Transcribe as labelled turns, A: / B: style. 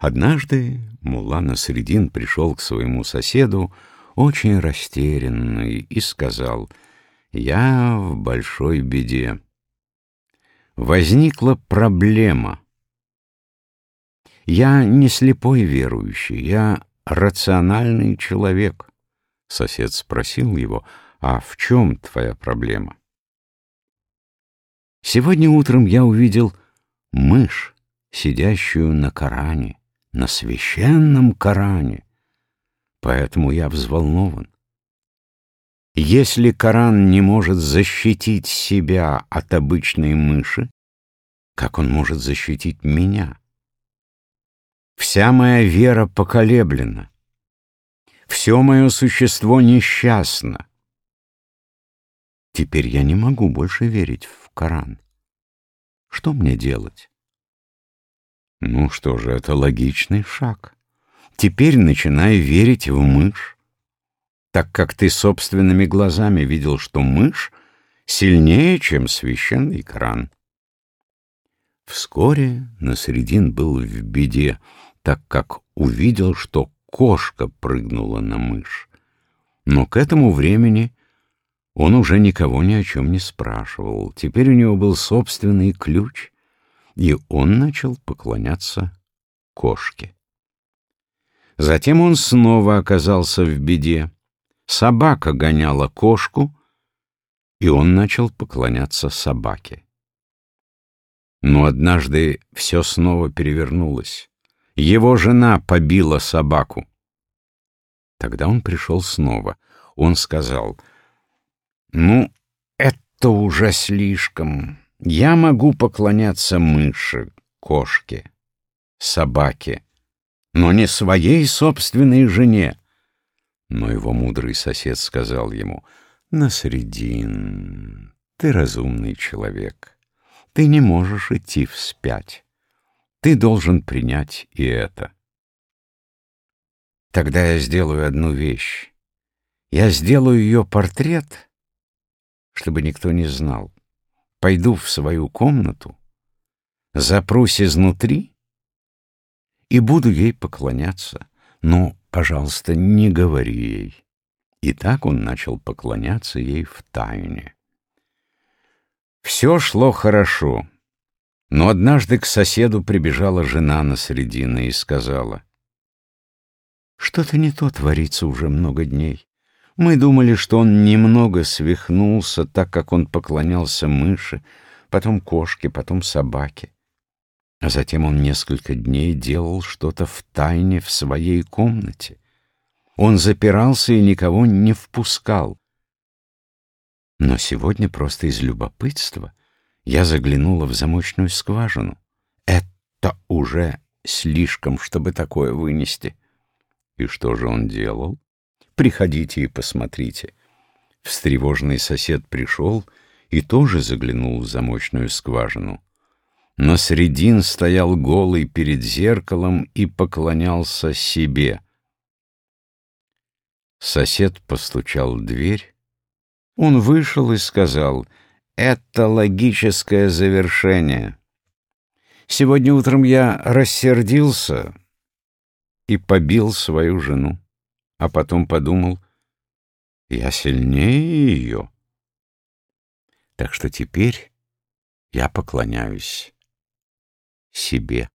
A: Однажды Мулла Насредин пришел к своему соседу, очень растерянный, и сказал, «Я в большой беде. Возникла проблема. Я не слепой верующий, я рациональный человек». Сосед спросил его, «А в чем твоя проблема?» «Сегодня утром я увидел мышь, сидящую на Коране на священном Коране. Поэтому я взволнован. Если Коран не может защитить себя от обычной мыши, как он может защитить меня? Вся моя вера поколеблена. Все мое существо несчастно. Теперь я не могу больше верить в Коран. Что мне делать? Ну что же, это логичный шаг. Теперь начинай верить в мышь, так как ты собственными глазами видел, что мышь сильнее, чем священный кран. Вскоре Насредин был в беде, так как увидел, что кошка прыгнула на мышь. Но к этому времени он уже никого ни о чем не спрашивал. Теперь у него был собственный ключ — и он начал поклоняться кошке. Затем он снова оказался в беде. Собака гоняла кошку, и он начал поклоняться собаке. Но однажды все снова перевернулось. Его жена побила собаку. Тогда он пришел снова. Он сказал, «Ну, это уже слишком. Я могу поклоняться мыши, кошке, собаке, но не своей собственной жене. Но его мудрый сосед сказал ему, «Насредин, ты разумный человек, ты не можешь идти вспять, ты должен принять и это». Тогда я сделаю одну вещь. Я сделаю ее портрет, чтобы никто не знал пойду в свою комнату, запрусь изнутри и буду ей поклоняться. Но, пожалуйста, не говори ей. И так он начал поклоняться ей в тайне. Все шло хорошо, но однажды к соседу прибежала жена на средины и сказала, «Что-то не то творится уже много дней. Мы думали, что он немного свихнулся, так как он поклонялся мыши, потом кошке, потом собаке. А затем он несколько дней делал что-то в тайне в своей комнате. Он запирался и никого не впускал. Но сегодня просто из любопытства я заглянула в замочную скважину. Это уже слишком, чтобы такое вынести. И что же он делал? Приходите и посмотрите. Встревоженный сосед пришел и тоже заглянул в замочную скважину. Но Средин стоял голый перед зеркалом и поклонялся себе. Сосед постучал в дверь. Он вышел и сказал, «Это логическое завершение. Сегодня утром я рассердился и побил свою жену а потом подумал, я сильнее ее. Так что теперь я поклоняюсь себе.